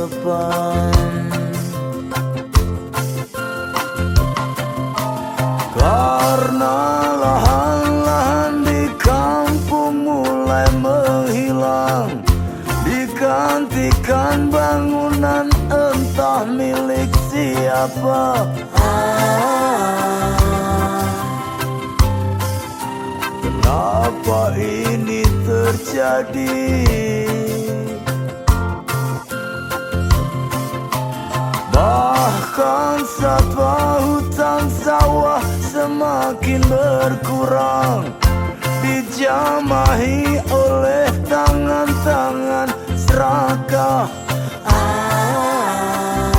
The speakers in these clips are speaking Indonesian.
depan Karena lahan-lahan di kampung mulai menghilang Digantikan bangunan entah milik siapa ah, Kenapa ini terjadi? Satwa hutan sawah semakin berkurang Dijamahi oleh tangan-tangan serakah. Ah,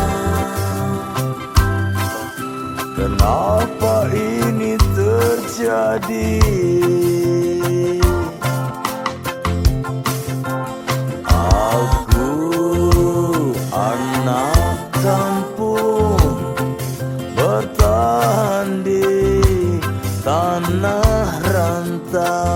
Kenapa ini terjadi? Aku anak kampung the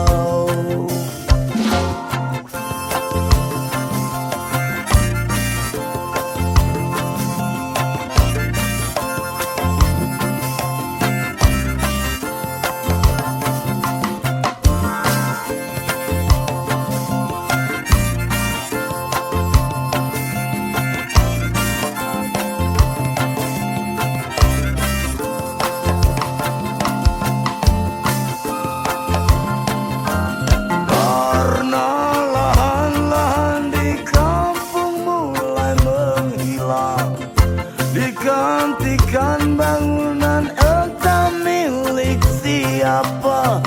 Digantikan bangunan entah milik siapa.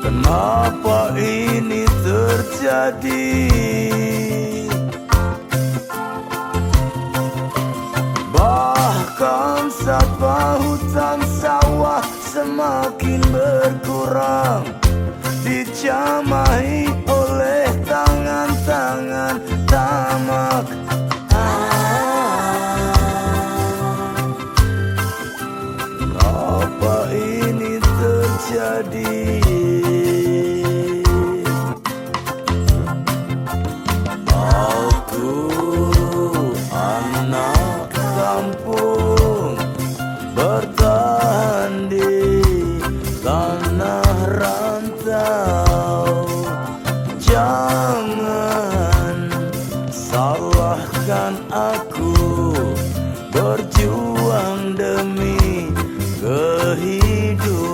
Kenapa ini terjadi? Bahkan satwa hutan sawah semakin berkurang. Dijamai aku berjuang demi kehidupan.